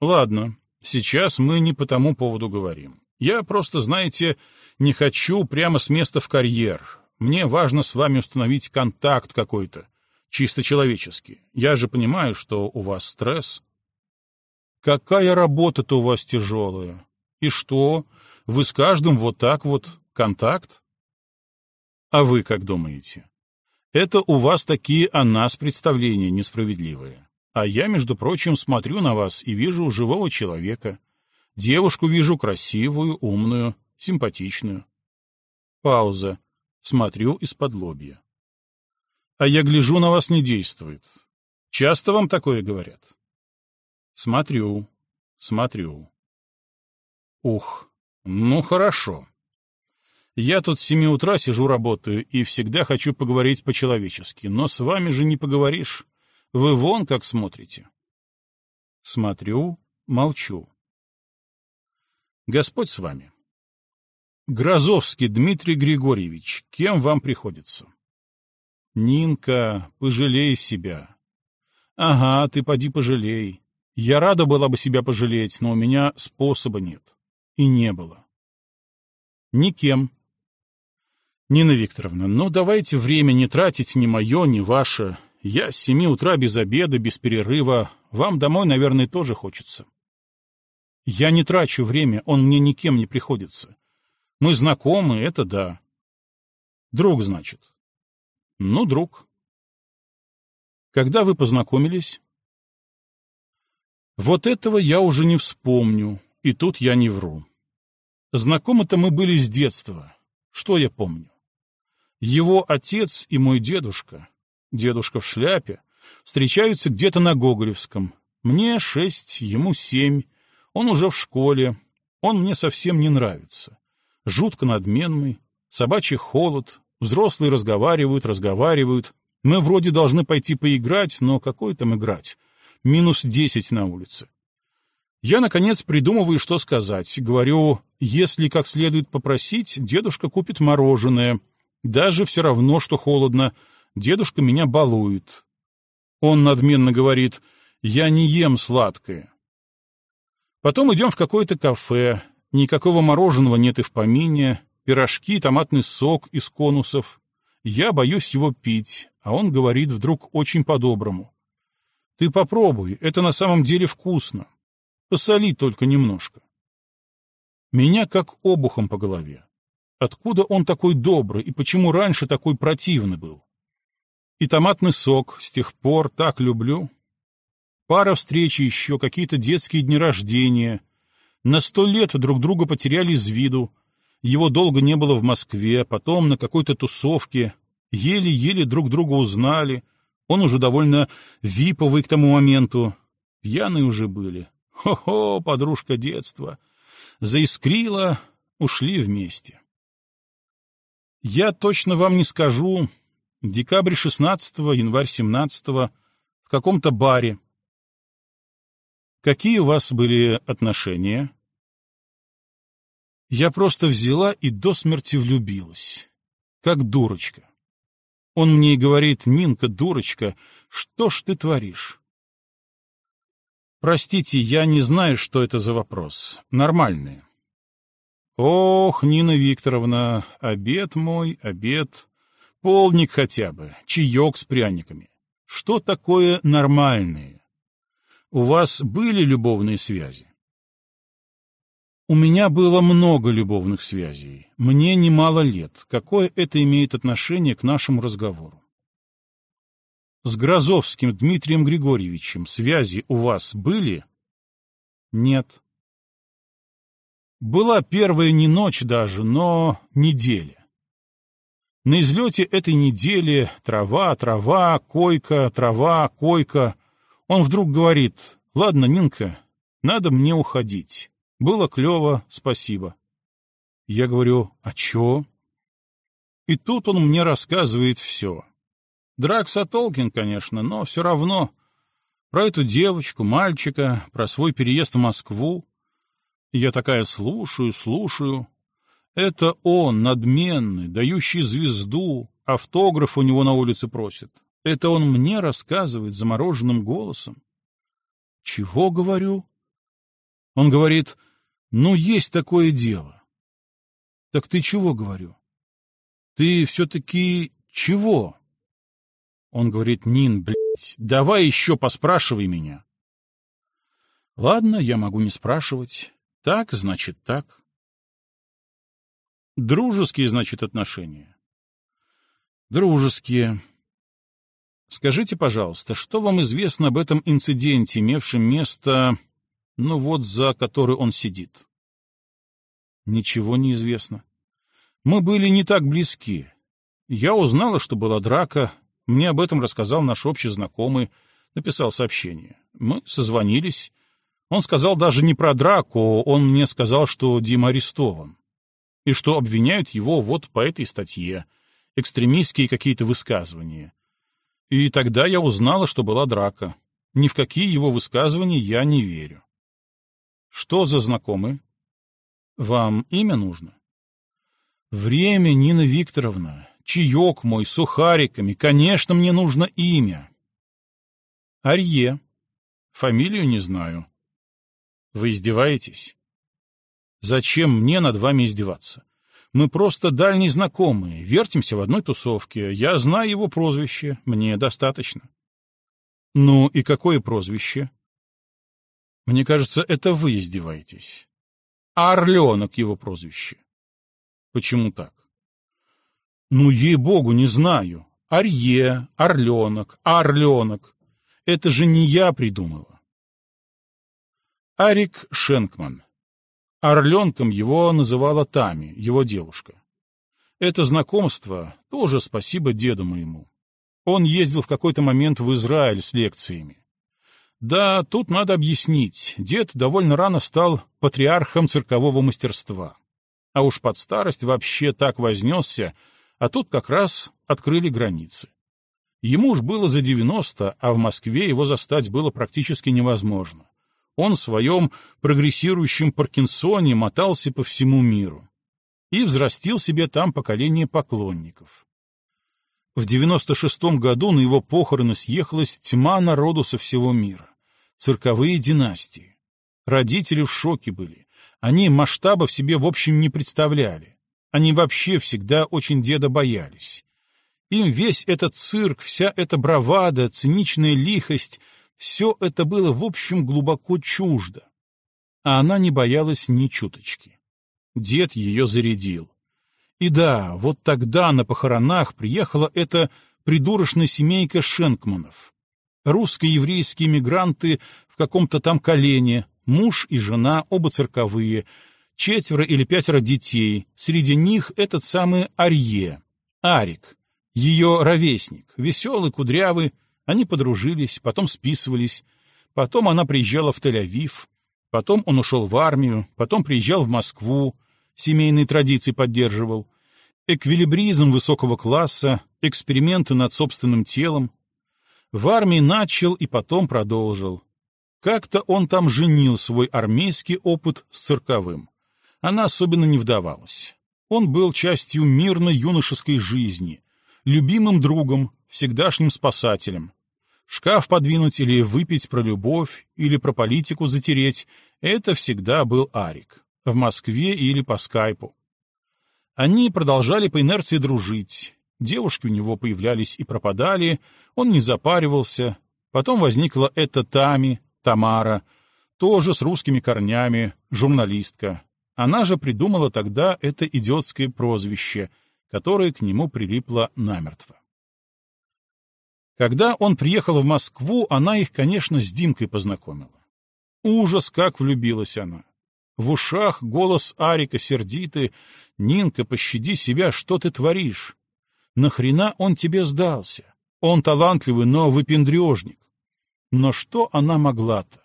Ладно, сейчас мы не по тому поводу говорим. Я просто, знаете, не хочу прямо с места в карьер. Мне важно с вами установить контакт какой-то, чисто человеческий. Я же понимаю, что у вас стресс. Какая работа-то у вас тяжелая. И что, вы с каждым вот так вот контакт? А вы как думаете? Это у вас такие о нас представления несправедливые. А я, между прочим, смотрю на вас и вижу живого человека. Девушку вижу красивую, умную, симпатичную. Пауза. Смотрю из-под лобья. А я гляжу, на вас не действует. Часто вам такое говорят? Смотрю, смотрю. Ух, ну хорошо. Я тут с семи утра сижу работаю и всегда хочу поговорить по-человечески, но с вами же не поговоришь. Вы вон как смотрите. Смотрю, молчу. Господь с вами. Грозовский Дмитрий Григорьевич, кем вам приходится? Нинка, пожалей себя. Ага, ты поди пожалей. Я рада была бы себя пожалеть, но у меня способа нет. И не было. Никем. Нина Викторовна, ну давайте время не тратить ни мое, ни ваше. Я с семи утра без обеда, без перерыва. Вам домой, наверное, тоже хочется. Я не трачу время, он мне никем не приходится. Мы знакомы, это да. Друг, значит. Ну, друг. Когда вы познакомились? Вот этого я уже не вспомню, и тут я не вру. Знакомы-то мы были с детства. Что я помню? Его отец и мой дедушка, дедушка в шляпе, встречаются где-то на Гоголевском. Мне шесть, ему семь, он уже в школе, он мне совсем не нравится жутко надменный, собачий холод, взрослые разговаривают, разговаривают. Мы вроде должны пойти поиграть, но какой там играть? Минус десять на улице. Я, наконец, придумываю, что сказать. Говорю, если как следует попросить, дедушка купит мороженое. Даже все равно, что холодно. Дедушка меня балует. Он надменно говорит, я не ем сладкое. Потом идем в какое-то кафе. Никакого мороженого нет и в помине, пирожки, томатный сок из конусов. Я боюсь его пить, а он говорит вдруг очень по-доброму. Ты попробуй, это на самом деле вкусно. Посоли только немножко. Меня как обухом по голове. Откуда он такой добрый и почему раньше такой противный был? И томатный сок с тех пор так люблю. Пара встреч еще, какие-то детские дни рождения — на сто лет друг друга потеряли из виду. Его долго не было в Москве, потом на какой-то тусовке. Еле-еле друг друга узнали. Он уже довольно виповый к тому моменту. Пьяные уже были. Хо-хо, подружка детства. Заискрила, ушли вместе. Я точно вам не скажу. Декабрь 16 январь 17 в каком-то баре. Какие у вас были отношения? Я просто взяла и до смерти влюбилась. Как дурочка. Он мне и говорит, Нинка, дурочка, что ж ты творишь? Простите, я не знаю, что это за вопрос. Нормальные. Ох, Нина Викторовна, обед мой, обед. Полник хотя бы, чаек с пряниками. Что такое нормальные? У вас были любовные связи? У меня было много любовных связей. Мне немало лет. Какое это имеет отношение к нашему разговору? С Грозовским Дмитрием Григорьевичем связи у вас были? Нет. Была первая не ночь даже, но неделя. На излете этой недели трава, трава, койка, трава, койка. Он вдруг говорит, ладно, Нинка, надо мне уходить. Было клево, спасибо. Я говорю, а чё? И тут он мне рассказывает все. Дракса Толкин, конечно, но все равно. Про эту девочку, мальчика, про свой переезд в Москву. я такая слушаю, слушаю. Это он, надменный, дающий звезду, автограф у него на улице просит. Это он мне рассказывает замороженным голосом. Чего, говорю? Он говорит, ну, есть такое дело. Так ты чего, говорю? Ты все-таки чего? Он говорит, Нин, блядь, давай еще поспрашивай меня. Ладно, я могу не спрашивать. Так, значит, так. Дружеские, значит, отношения. Дружеские. Скажите, пожалуйста, что вам известно об этом инциденте, имевшем место, ну вот за который он сидит? Ничего не известно. Мы были не так близки. Я узнала, что была драка. Мне об этом рассказал наш общий знакомый, написал сообщение. Мы созвонились. Он сказал даже не про драку, он мне сказал, что Дима арестован. И что обвиняют его вот по этой статье. Экстремистские какие-то высказывания. И тогда я узнала, что была драка. Ни в какие его высказывания я не верю. Что за знакомый? Вам имя нужно? Время, Нина Викторовна. Чаек мой, сухариками. Конечно, мне нужно имя. Арье. Фамилию не знаю. Вы издеваетесь? Зачем мне над вами издеваться? Мы просто дальние знакомые, вертимся в одной тусовке. Я знаю его прозвище, мне достаточно. Ну и какое прозвище? Мне кажется, это вы издеваетесь. А Орленок его прозвище. Почему так? Ну, ей-богу, не знаю. Арье, Орленок, Орленок. Это же не я придумала. Арик Шенкман. Орленком его называла Тами, его девушка. Это знакомство тоже спасибо деду моему. Он ездил в какой-то момент в Израиль с лекциями. Да, тут надо объяснить. Дед довольно рано стал патриархом циркового мастерства а уж под старость вообще так вознесся, а тут как раз открыли границы. Ему уж было за девяносто, а в Москве его застать было практически невозможно. Он в своем прогрессирующем Паркинсоне мотался по всему миру и взрастил себе там поколение поклонников. В девяносто шестом году на его похороны съехалась тьма народу со всего мира. Цирковые династии. Родители в шоке были. Они масштаба в себе в общем не представляли. Они вообще всегда очень деда боялись. Им весь этот цирк, вся эта бравада, циничная лихость — все это было в общем глубоко чуждо. А она не боялась ни чуточки. Дед ее зарядил. И да, вот тогда на похоронах приехала эта придурочная семейка Шенкманов. Русско-еврейские мигранты в каком-то там колене, Муж и жена, оба цирковые, четверо или пятеро детей, среди них этот самый Арье, Арик, ее ровесник, веселый, кудрявый, они подружились, потом списывались, потом она приезжала в Тель-Авив, потом он ушел в армию, потом приезжал в Москву, семейные традиции поддерживал, эквилибризм высокого класса, эксперименты над собственным телом. В армии начал и потом продолжил. Как-то он там женил свой армейский опыт с цирковым. Она особенно не вдавалась. Он был частью мирной юношеской жизни, любимым другом, всегдашним спасателем. Шкаф подвинуть или выпить про любовь, или про политику затереть — это всегда был Арик. В Москве или по скайпу. Они продолжали по инерции дружить. Девушки у него появлялись и пропадали, он не запаривался. Потом возникла эта Тами, Тамара, тоже с русскими корнями, журналистка. Она же придумала тогда это идиотское прозвище, которое к нему прилипло намертво. Когда он приехал в Москву, она их, конечно, с Димкой познакомила. Ужас, как влюбилась она. В ушах голос Арика сердитый. «Нинка, пощади себя, что ты творишь? Нахрена он тебе сдался? Он талантливый, но выпендрежник. Но что она могла-то?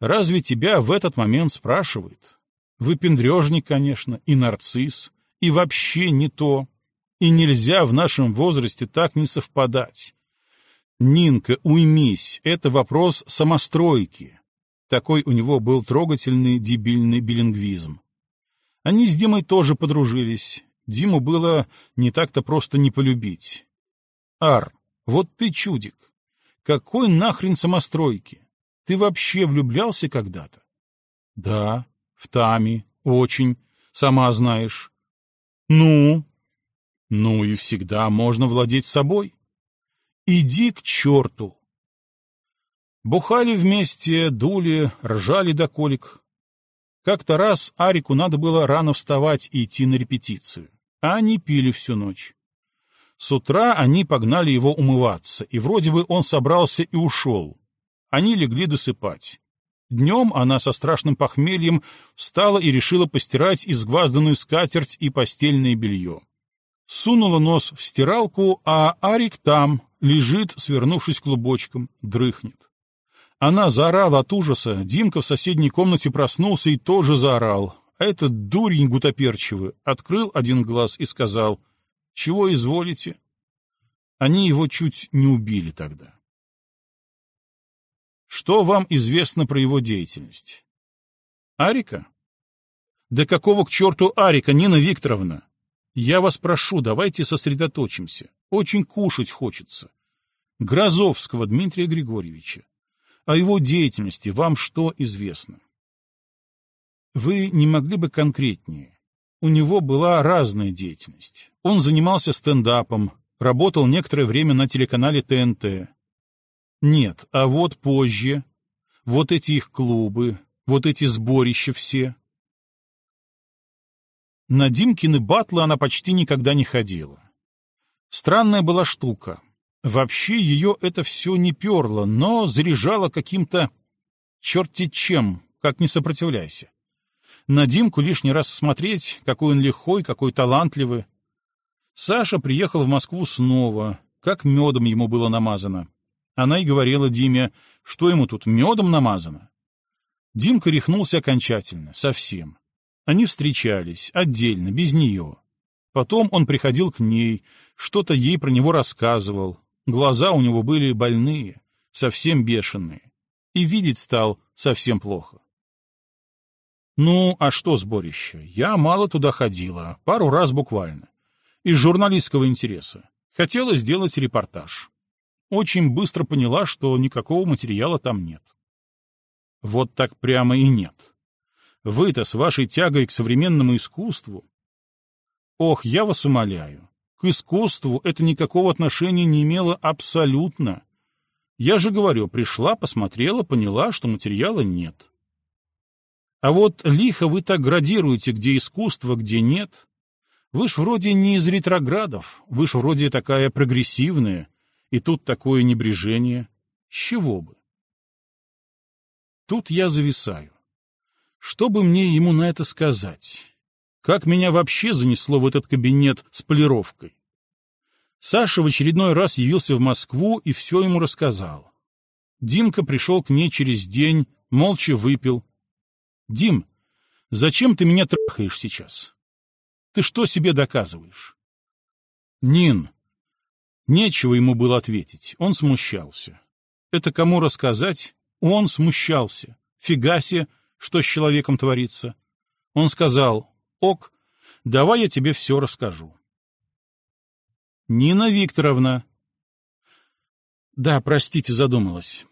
Разве тебя в этот момент спрашивают? Выпендрежник, конечно, и нарцисс, и вообще не то. И нельзя в нашем возрасте так не совпадать. Нинка, уймись, это вопрос самостройки. Такой у него был трогательный дебильный билингвизм. Они с Димой тоже подружились. Диму было не так-то просто не полюбить. Ар, вот ты чудик. Какой нахрен самостройки? Ты вообще влюблялся когда-то? Да, в Тами, очень, сама знаешь. Ну? Ну и всегда можно владеть собой. Иди к черту. Бухали вместе, дули, ржали до колик. Как-то раз Арику надо было рано вставать и идти на репетицию, а они пили всю ночь. С утра они погнали его умываться, и вроде бы он собрался и ушел. Они легли досыпать. Днем она со страшным похмельем встала и решила постирать изгвазданную скатерть и постельное белье. Сунула нос в стиралку, а Арик там, лежит, свернувшись клубочком, дрыхнет. Она заорала от ужаса, Димка в соседней комнате проснулся и тоже заорал. А этот дурень гутоперчивый открыл один глаз и сказал, «Чего изволите?» Они его чуть не убили тогда. Что вам известно про его деятельность? Арика? Да какого к черту Арика, Нина Викторовна? Я вас прошу, давайте сосредоточимся. Очень кушать хочется. Грозовского Дмитрия Григорьевича. О его деятельности вам что известно? Вы не могли бы конкретнее? У него была разная деятельность. Он занимался стендапом, работал некоторое время на телеканале ТНТ. Нет, а вот позже, вот эти их клубы, вот эти сборища все. На Димкины батлы она почти никогда не ходила. Странная была штука. Вообще ее это все не перло, но заряжало каким-то черти чем, как не сопротивляйся. На Димку лишний раз смотреть, какой он лихой, какой талантливый. Саша приехал в Москву снова, как медом ему было намазано. Она и говорила Диме, что ему тут медом намазано. Димка рехнулся окончательно, совсем. Они встречались, отдельно, без нее. Потом он приходил к ней, что-то ей про него рассказывал, Глаза у него были больные, совсем бешеные, и видеть стал совсем плохо. Ну, а что сборище? Я мало туда ходила, пару раз буквально. Из журналистского интереса. Хотела сделать репортаж. Очень быстро поняла, что никакого материала там нет. Вот так прямо и нет. Вы-то с вашей тягой к современному искусству... Ох, я вас умоляю, к искусству это никакого отношения не имело абсолютно. Я же говорю, пришла, посмотрела, поняла, что материала нет. А вот лихо вы так градируете, где искусство, где нет. Вы ж вроде не из ретроградов, вы ж вроде такая прогрессивная, и тут такое небрежение. С чего бы? Тут я зависаю. Что бы мне ему на это сказать? Как меня вообще занесло в этот кабинет с полировкой? Саша в очередной раз явился в Москву и все ему рассказал. Димка пришел к ней через день, молча выпил. «Дим, зачем ты меня трахаешь сейчас? Ты что себе доказываешь?» «Нин». Нечего ему было ответить, он смущался. Это кому рассказать? Он смущался. Фигасе, что с человеком творится. Он сказал, Ок, давай я тебе все расскажу. Нина Викторовна. Да, простите, задумалась.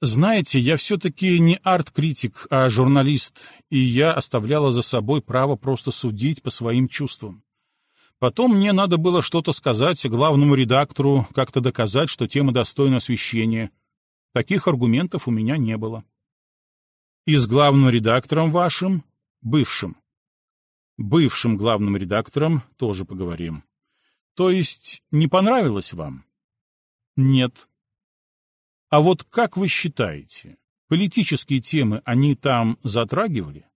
Знаете, я все-таки не арт-критик, а журналист, и я оставляла за собой право просто судить по своим чувствам. Потом мне надо было что-то сказать главному редактору, как-то доказать, что тема достойна освещения. Таких аргументов у меня не было. И с главным редактором вашим, бывшим, бывшим главным редактором тоже поговорим. То есть не понравилось вам? Нет. А вот как вы считаете, политические темы они там затрагивали?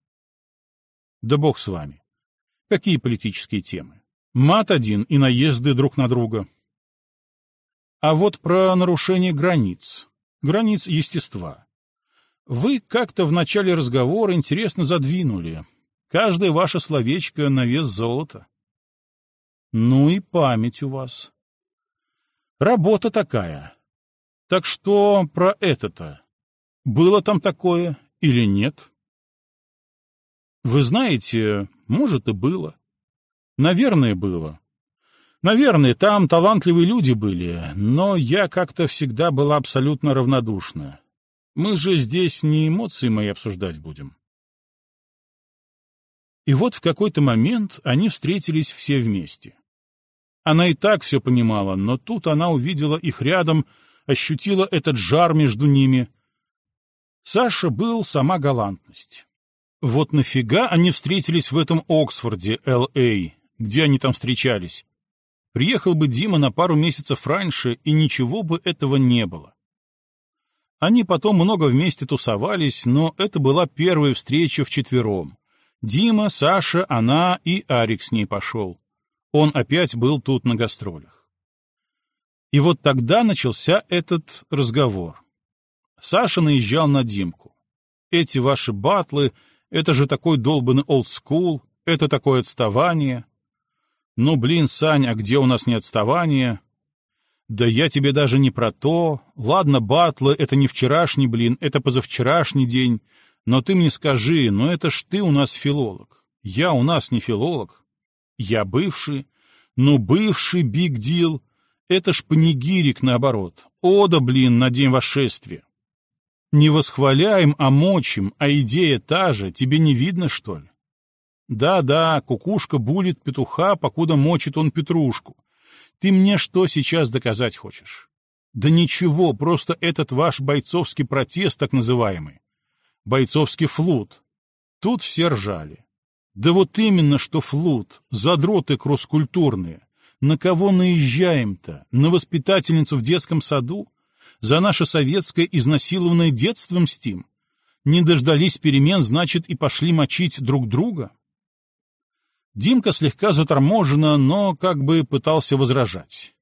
Да бог с вами. Какие политические темы? Мат один и наезды друг на друга. А вот про нарушение границ, границ естества. Вы как-то в начале разговора интересно задвинули, Каждое ваше словечко на вес золота. Ну и память у вас. Работа такая. Так что про это-то? Было там такое или нет? Вы знаете, может и было. Наверное, было. Наверное, там талантливые люди были, но я как-то всегда была абсолютно равнодушна. Мы же здесь не эмоции мои обсуждать будем. И вот в какой-то момент они встретились все вместе. Она и так все понимала, но тут она увидела их рядом, ощутила этот жар между ними. Саша был сама галантность. Вот нафига они встретились в этом Оксфорде, Л.А., где они там встречались? Приехал бы Дима на пару месяцев раньше, и ничего бы этого не было. Они потом много вместе тусовались, но это была первая встреча вчетвером. Дима, Саша, она и Арик с ней пошел. Он опять был тут на гастролях. И вот тогда начался этот разговор. Саша наезжал на Димку. Эти ваши батлы, это же такой долбанный олдскул, это такое отставание. Ну, блин, Сань, а где у нас не отставание? Да я тебе даже не про то. Ладно, батлы — это не вчерашний, блин, это позавчерашний день. Но ты мне скажи, ну это ж ты у нас филолог. Я у нас не филолог. Я бывший. Ну, бывший биг дил. Это ж панигирик, наоборот. Ода, блин, на день восшествия. Не восхваляем, а мочим, а идея та же, тебе не видно, что ли? Да-да, кукушка булит петуха, покуда мочит он петрушку. Ты мне что сейчас доказать хочешь? Да ничего, просто этот ваш бойцовский протест, так называемый. Бойцовский флут. Тут все ржали. Да вот именно, что флут, задроты кросскультурные. На кого наезжаем-то? На воспитательницу в детском саду? За наше советское изнасилованное детство мстим? Не дождались перемен, значит, и пошли мочить друг друга? Димка слегка заторможенно, но как бы пытался возражать.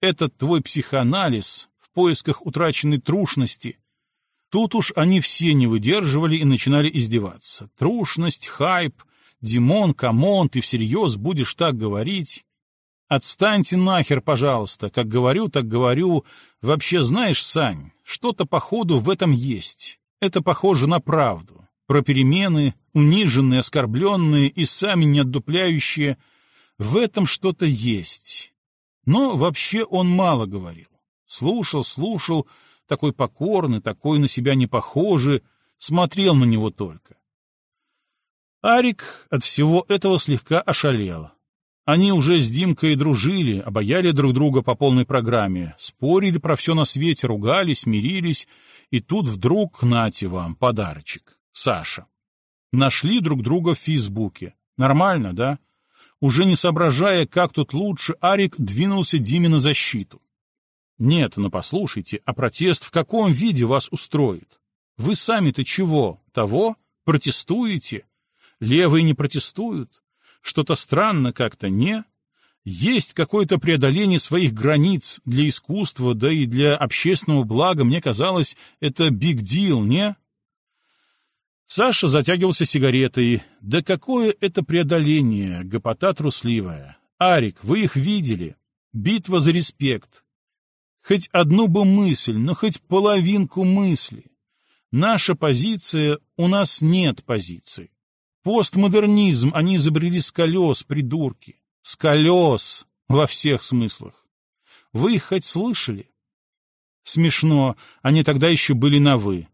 Этот твой психоанализ в поисках утраченной трушности Тут уж они все не выдерживали и начинали издеваться. Трушность, хайп, Димон, come on, ты всерьез будешь так говорить? Отстаньте нахер, пожалуйста. Как говорю, так говорю. Вообще, знаешь, Сань, что-то походу в этом есть. Это похоже на правду. Про перемены, униженные, оскорбленные и сами не отдупляющие. В этом что-то есть. Но вообще он мало говорил. Слушал, слушал, такой покорный, такой на себя не похожий, смотрел на него только. Арик от всего этого слегка ошалел. Они уже с Димкой дружили, обаяли друг друга по полной программе, спорили про все на свете, ругались, мирились, и тут вдруг, нате вам, подарочек, Саша. Нашли друг друга в Фейсбуке. Нормально, да? Уже не соображая, как тут лучше, Арик двинулся Диме на защиту. Нет, ну послушайте, а протест в каком виде вас устроит? Вы сами-то чего? Того? Протестуете? Левые не протестуют? Что-то странно как-то, не? Есть какое-то преодоление своих границ для искусства, да и для общественного блага, мне казалось, это big deal, не? Саша затягивался сигаретой. Да какое это преодоление, гопота трусливая. Арик, вы их видели. Битва за респект. Хоть одну бы мысль, но хоть половинку мысли. Наша позиция, у нас нет позиции. Постмодернизм они изобрели с колес, придурки. С колес во всех смыслах. Вы их хоть слышали? Смешно, они тогда еще были на «вы».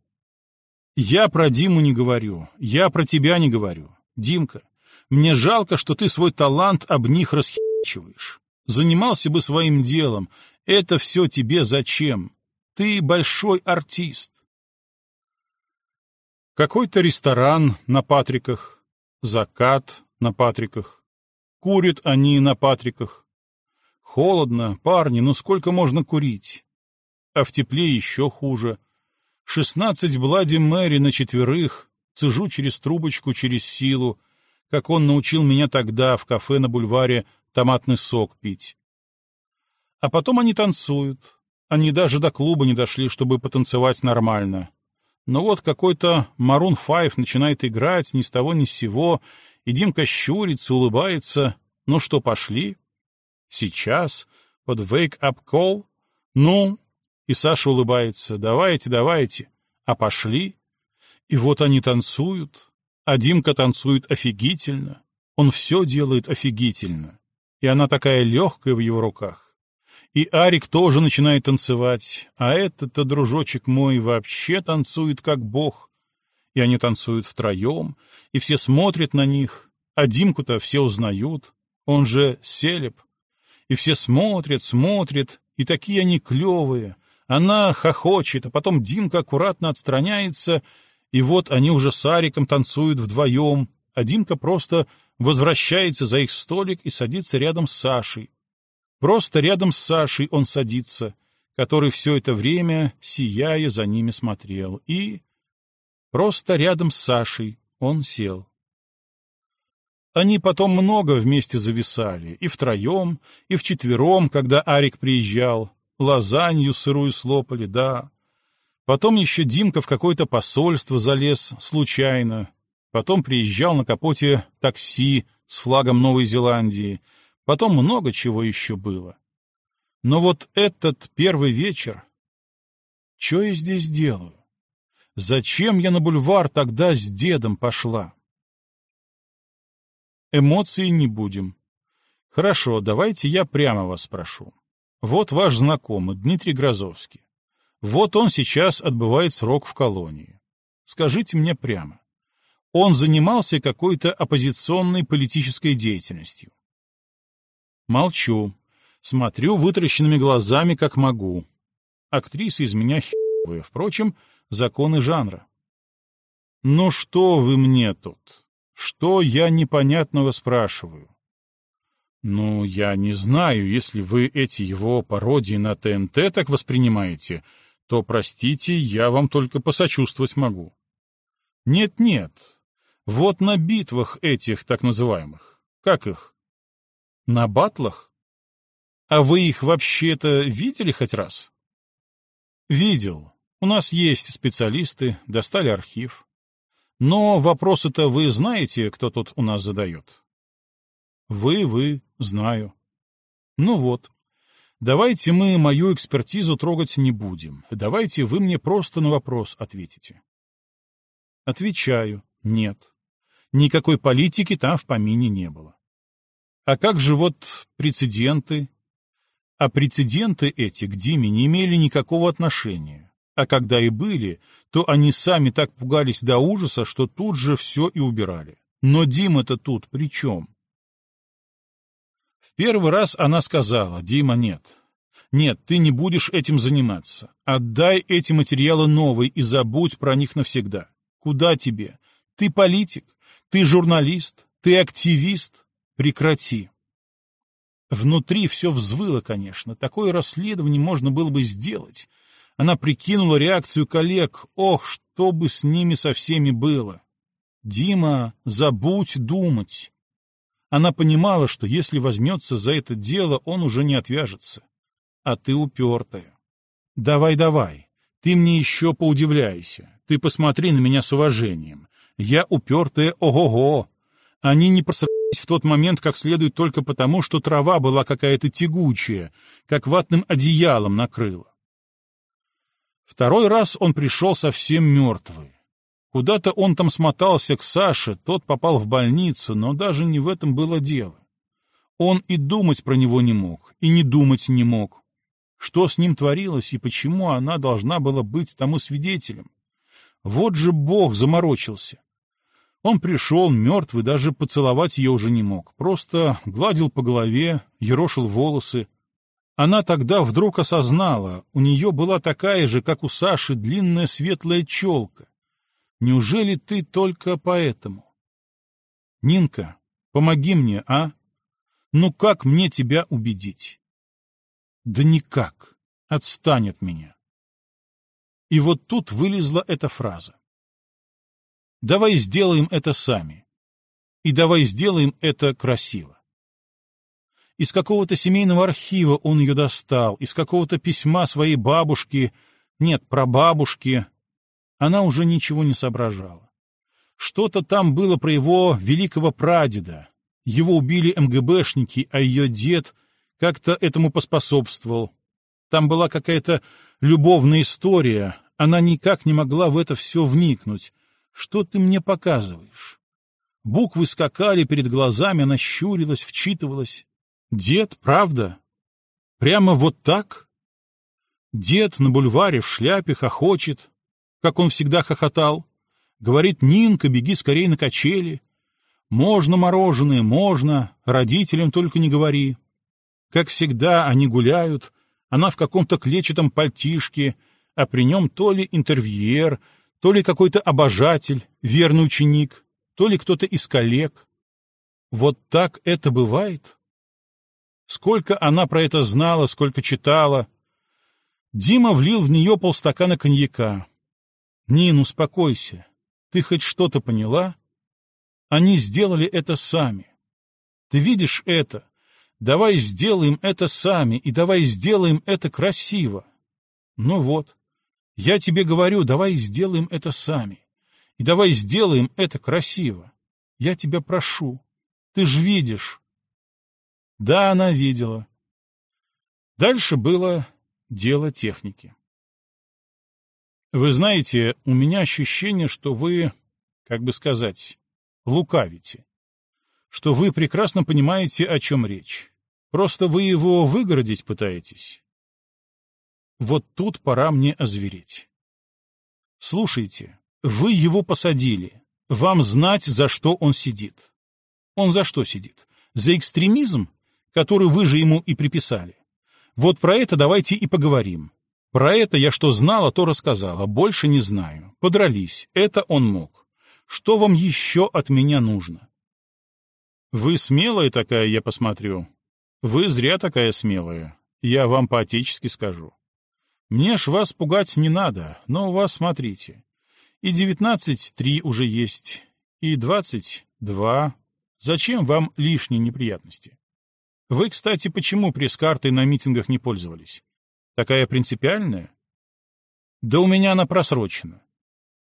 Я про Диму не говорю, я про тебя не говорю. Димка, мне жалко, что ты свой талант об них расхищиваешь. Занимался бы своим делом, это все тебе зачем? Ты большой артист. Какой-то ресторан на Патриках, закат на Патриках. Курят они на Патриках. Холодно, парни, ну сколько можно курить? А в тепле еще хуже. Шестнадцать Блади Мэри на четверых, цежу через трубочку, через силу, как он научил меня тогда в кафе на бульваре томатный сок пить. А потом они танцуют. Они даже до клуба не дошли, чтобы потанцевать нормально. Но вот какой-то Марун Файв начинает играть ни с того ни с сего, и Димка щурится, улыбается. Ну что, пошли? Сейчас? Под Call? Ну? И Саша улыбается. Давайте, давайте. А пошли? И вот они танцуют. А Димка танцует офигительно. Он все делает офигительно. И она такая легкая в его руках. И Арик тоже начинает танцевать, а этот-то, дружочек мой, вообще танцует как бог. И они танцуют втроем, и все смотрят на них, А Димку-то все узнают, он же селеп. И все смотрят, смотрят, и такие они клевые. Она хохочет, а потом Димка аккуратно отстраняется, и вот они уже с Ариком танцуют вдвоем, а Димка просто возвращается за их столик и садится рядом с Сашей. Просто рядом с Сашей он садится, который все это время, сияя, за ними смотрел, и... Просто рядом с Сашей он сел. Они потом много вместе зависали, и втроем, и вчетвером, когда Арик приезжал. Лазанью сырую слопали, да. Потом еще Димка в какое-то посольство залез случайно. Потом приезжал на капоте такси с флагом Новой Зеландии. Потом много чего еще было. Но вот этот первый вечер... Что я здесь делаю? Зачем я на бульвар тогда с дедом пошла? Эмоций не будем. Хорошо, давайте я прямо вас спрошу. Вот ваш знакомый, Дмитрий Грозовский. Вот он сейчас отбывает срок в колонии. Скажите мне прямо. Он занимался какой-то оппозиционной политической деятельностью? Молчу. Смотрю вытаращенными глазами, как могу. Актриса из меня херовая. Впрочем, законы жанра. Ну что вы мне тут? Что я непонятного спрашиваю? Ну, я не знаю, если вы эти его пародии на ТНТ так воспринимаете, то, простите, я вам только посочувствовать могу. Нет-нет, вот на битвах этих так называемых. Как их? На батлах? А вы их вообще-то видели хоть раз? Видел. У нас есть специалисты, достали архив. Но вопросы-то вы знаете, кто тут у нас задает? Вы, вы, знаю. Ну вот. Давайте мы мою экспертизу трогать не будем. Давайте вы мне просто на вопрос ответите. Отвечаю. Нет. Никакой политики там в помине не было. А как же вот прецеденты? А прецеденты эти к Диме не имели никакого отношения. А когда и были, то они сами так пугались до ужаса, что тут же все и убирали. Но Дима-то тут при чем? Первый раз она сказала, Дима, нет. Нет, ты не будешь этим заниматься. Отдай эти материалы новые и забудь про них навсегда. Куда тебе? Ты политик, ты журналист, ты активист. Прекрати. Внутри все взвыло, конечно. Такое расследование можно было бы сделать. Она прикинула реакцию коллег. Ох, что бы с ними со всеми было. Дима, забудь думать. Она понимала, что если возьмется за это дело, он уже не отвяжется. А ты упертая. Давай, давай. Ты мне еще поудивляйся. Ты посмотри на меня с уважением. Я упертая ого-го. Они не просрались в тот момент как следует только потому, что трава была какая-то тягучая, как ватным одеялом накрыла. Второй раз он пришел совсем мертвый. Куда-то он там смотался к Саше, тот попал в больницу, но даже не в этом было дело. Он и думать про него не мог, и не думать не мог. Что с ним творилось и почему она должна была быть тому свидетелем? Вот же Бог заморочился. Он пришел мертвый, даже поцеловать ее уже не мог, просто гладил по голове, ерошил волосы, она тогда вдруг осознала, у нее была такая же, как у Саши, длинная светлая челка. Неужели ты только поэтому? Нинка, помоги мне, а? Ну как мне тебя убедить? Да никак. Отстань от меня. И вот тут вылезла эта фраза. Давай сделаем это сами. И давай сделаем это красиво. Из какого-то семейного архива он ее достал, из какого-то письма своей бабушки, нет, прабабушки. Она уже ничего не соображала. Что-то там было про его великого прадеда. Его убили МГБшники, а ее дед как-то этому поспособствовал. Там была какая-то любовная история, она никак не могла в это все вникнуть. Что ты мне показываешь? Буквы скакали перед глазами, она щурилась, вчитывалась. Дед, правда? Прямо вот так? Дед на бульваре в шляпе хохочет, как он всегда хохотал. Говорит, Нинка, беги скорее на качели. Можно мороженое, можно, родителям только не говори. Как всегда, они гуляют, она в каком-то клетчатом пальтишке, а при нем то ли интервьюер, то ли какой-то обожатель, верный ученик, то ли кто-то из коллег. Вот так это бывает? Сколько она про это знала, сколько читала. Дима влил в нее полстакана коньяка. «Нин, успокойся. Ты хоть что-то поняла? Они сделали это сами. Ты видишь это? Давай сделаем это сами, и давай сделаем это красиво. Ну вот, я тебе говорю, давай сделаем это сами. И давай сделаем это красиво. Я тебя прошу. Ты ж видишь. Да, она видела. Дальше было дело техники. Вы знаете, у меня ощущение, что вы, как бы сказать, лукавите. Что вы прекрасно понимаете, о чем речь. Просто вы его выгородить пытаетесь. Вот тут пора мне озвереть. Слушайте, вы его посадили. Вам знать, за что он сидит. Он за что сидит? За экстремизм, который вы же ему и приписали. Вот про это давайте и поговорим. Про это я что знала, то рассказала, больше не знаю. Подрались, это он мог. Что вам еще от меня нужно? Вы смелая такая, я посмотрю. Вы зря такая смелая. Я вам по-отечески скажу. Мне ж вас пугать не надо, но у вас смотрите. И девятнадцать три уже есть, и двадцать два. Зачем вам лишние неприятности? Вы, кстати, почему пресс-картой на митингах не пользовались? Такая принципиальная? Да у меня она просрочена.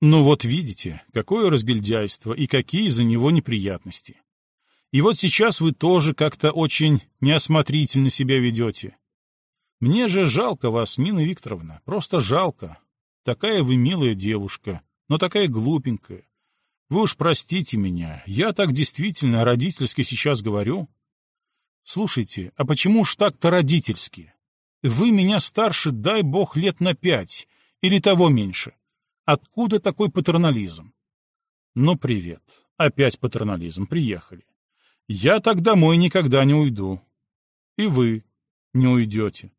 Ну вот видите, какое разгильдяйство и какие за него неприятности. И вот сейчас вы тоже как-то очень неосмотрительно себя ведете. Мне же жалко вас, Нина Викторовна, просто жалко. Такая вы милая девушка, но такая глупенькая. Вы уж простите меня, я так действительно родительски сейчас говорю. Слушайте, а почему ж так-то родительски? Вы меня старше, дай бог, лет на пять, или того меньше. Откуда такой патернализм? Ну, привет. Опять патернализм. Приехали. Я так домой никогда не уйду. И вы не уйдете.